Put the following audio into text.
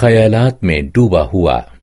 ख्यालात में डूबा हुआ